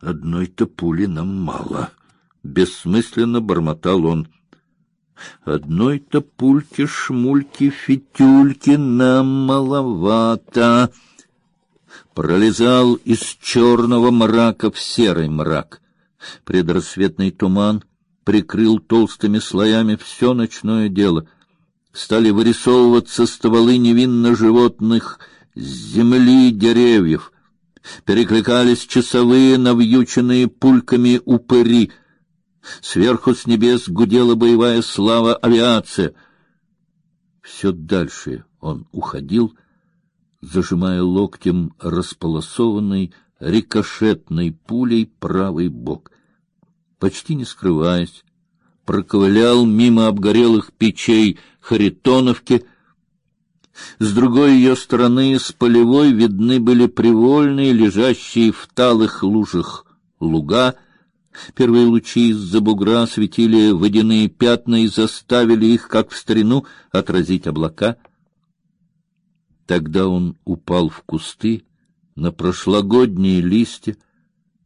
Одной-то пули нам мало. Бессмысленно бормотал он. Одной-то пульки-шмульки-фитюльки нам маловато. Пролезал из черного мрака в серый мрак. Предрассветный туман прикрыл толстыми слоями все ночное дело. Стали вырисовываться стволы невинно животных земли деревьев. Перекликались часовые, навьюченные пульками упыри. Сверху с небес гудела боевая слава авиация. Все дальше он уходил, зажимая локтем располосованный рикошетной пулей правый бок. Почти не скрываясь, проковылял мимо обгорелых печей Харитоновки. С другой ее стороны, с полевой, видны были привольные, лежащие в талых лужах луга. Первые лучи из-за бугра светили водяные пятна и заставили их, как в старину, отразить облака. Тогда он упал в кусты на прошлогодние листья,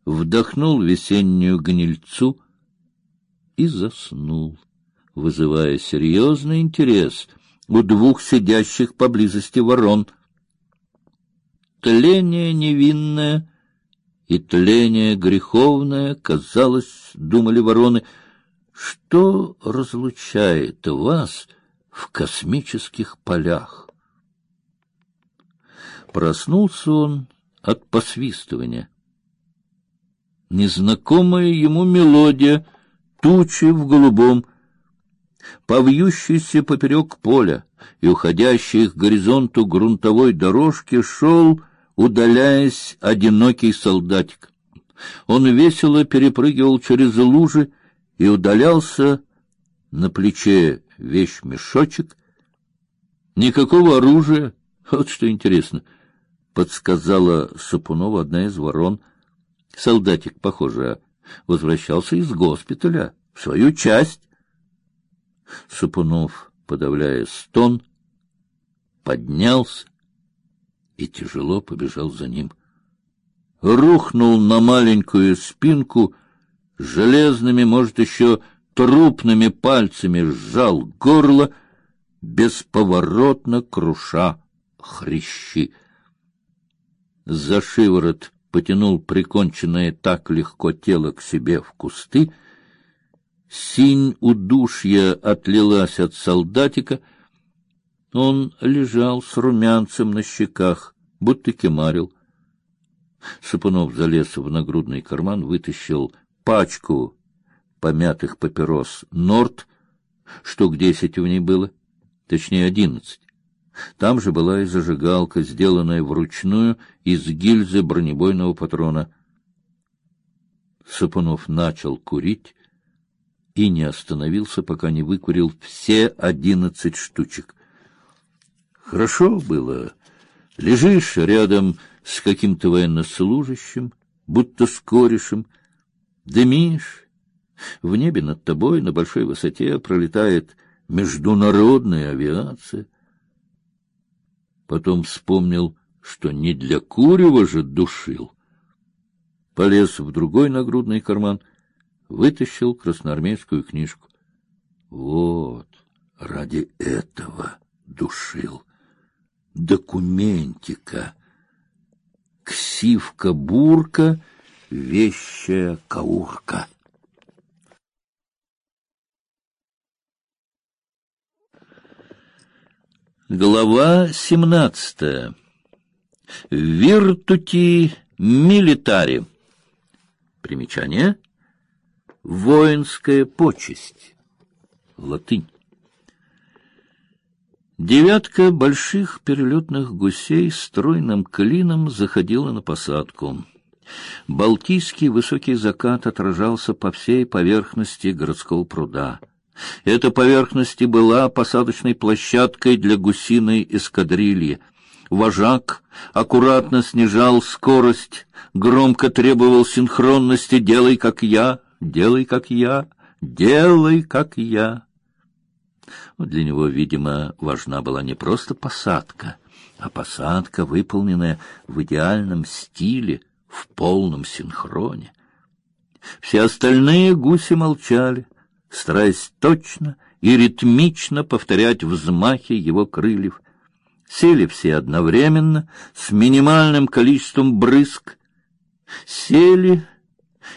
вдохнул весеннюю гнильцу и заснул, вызывая серьезный интерес у двух сидящих поблизости ворон. Тление невинное и тление греховное, казалось, думали вороны, что разлучает вас в космических полях. Проснулся он от посвистывания. Незнакомая ему мелодия, тучи в голубом, повьющийся поперек поля и уходящий к горизонту грунтовой дорожки шел, удаляясь, одинокий солдатик. Он весело перепрыгивал через лужи и удалялся на плече вещь-мешочек. Никакого оружия, вот что интересно — подсказала Сапунова одна из ворон. Солдатик, похоже, возвращался из госпиталя в свою часть. Сапунов, подавляя стон, поднялся и тяжело побежал за ним. Рухнул на маленькую спинку, железными, может, еще трупными пальцами сжал горло, бесповоротно круша хрящи за шиворот потянул приконченное так легко тело к себе в кусты. Синь удушья отлилась от солдатика. Он лежал с румянцем на щеках, будто кемарил. Сапунов залез в нагрудный карман, вытащил пачку помятых папирос «Норд», штук десять в ней было, точнее одиннадцать. Там же была и зажигалка, сделанная вручную из гильзы бронебойного патрона. Сапунов начал курить и не остановился, пока не выкурил все одиннадцать штучек. Хорошо было. Лежишь рядом с каким-то военнослужащим, будто с корешем, дымишь. В небе над тобой на большой высоте пролетает международная авиация. Потом вспомнил, что не для курева же душил. Полез в другой нагрудный карман, вытащил красноармейскую книжку. Вот, ради этого душил. Документика. Ксивка-бурка, вещая каурка. Глава семнадцатая. Виртути милитари. Примечание. Воинская почесть. Латынь. Девятка больших перелетных гусей стройным клином заходила на посадку. Балтийский высокий закат отражался по всей поверхности городского пруда. Эта поверхность и была посадочной площадкой для гусиной эскадрильи. Вожак аккуратно снижал скорость, громко требовал синхронности «делай, как я, делай, как я, делай, как я». Для него, видимо, важна была не просто посадка, а посадка, выполненная в идеальном стиле, в полном синхроне. Все остальные гуси молчали, стараясь точно и ритмично повторять взмахи его крыльев. Сели все одновременно, с минимальным количеством брызг. Сели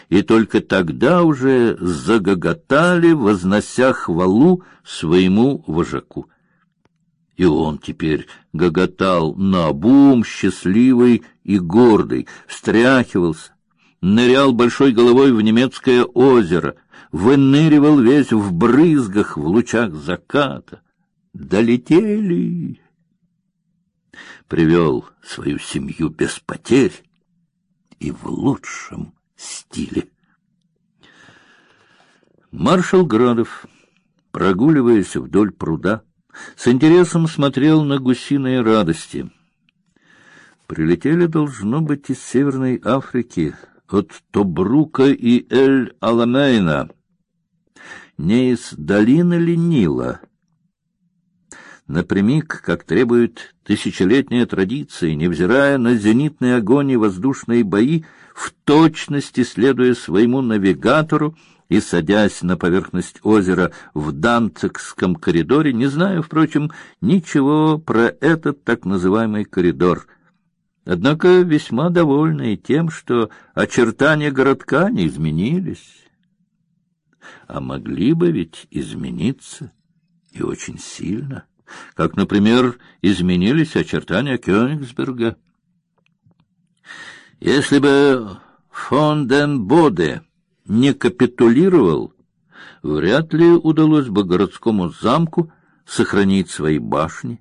и только тогда уже загоготали, вознося хвалу своему вожаку. И он теперь гоготал наобум, счастливый и гордый, встряхивался, нырял большой головой в немецкое озеро, выныривал весь в брызгах, в лучах заката. Долетели! Привел свою семью без потерь и в лучшем стиле. Маршал Градов, прогуливаясь вдоль пруда, с интересом смотрел на гусиные радости. Прилетели, должно быть, из Северной Африки, от Тобрука и Эль-Аламейна, не из долины ли Нила, напрямик, как требует тысячелетняя традиция, невзирая на зенитный огонь и воздушные бои, в точности следуя своему навигатору и садясь на поверхность озера в Данцикском коридоре, не знаю, впрочем, ничего про этот так называемый коридор. Однако весьма довольны тем, что очертания городка не изменились. А могли бы ведь измениться и очень сильно как, например, изменились очертания Кёнигсберга. Если бы фон ден Боде не капитулировал, вряд ли удалось бы городскому замку сохранить свои башни.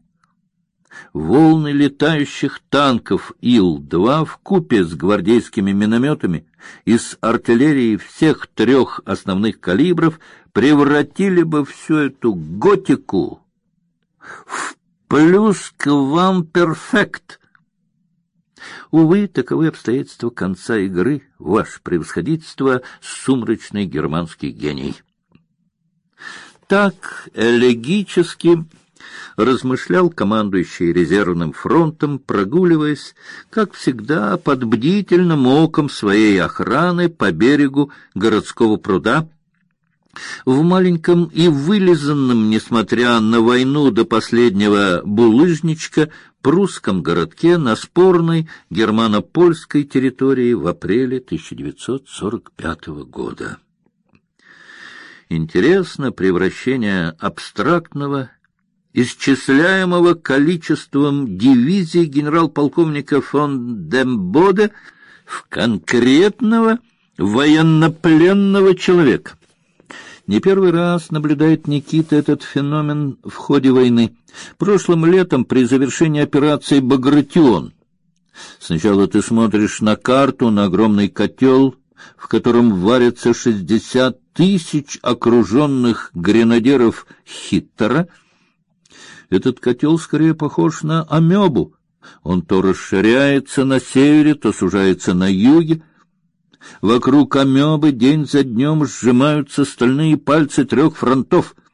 Волны летающих танков Ил-2 в купе с гвардейскими минометами и с артиллерией всех трех основных калибров превратили бы всю эту готику в плюс к вам перфект. Увы, таковы обстоятельства конца игры, ваше превосходительство, сумрачный германский гений. Так элегически размышлял командующий резервным фронтом, прогуливаясь, как всегда, под бдительным оком своей охраны по берегу городского пруда, в маленьком и вылизанном, несмотря на войну до последнего булыжничка, прусском городке на спорной германо-польской территории в апреле 1945 года. Интересно превращение абстрактного, исчисляемого количеством дивизий генерал-полковника фон Дембоде в конкретного военнопленного человека. Не первый раз наблюдает Никита этот феномен в ходе войны. Прошлым летом при завершении операции Багратион. Сначала ты смотришь на карту, на огромный котел, в котором варятся шестьдесят тысяч окруженных гренадеров Хиттера. Этот котел скорее похож на амебу. Он то расширяется на севере, то сужается на юге. Вокруг амебы день за днем сжимаются стальные пальцы трех фронтов —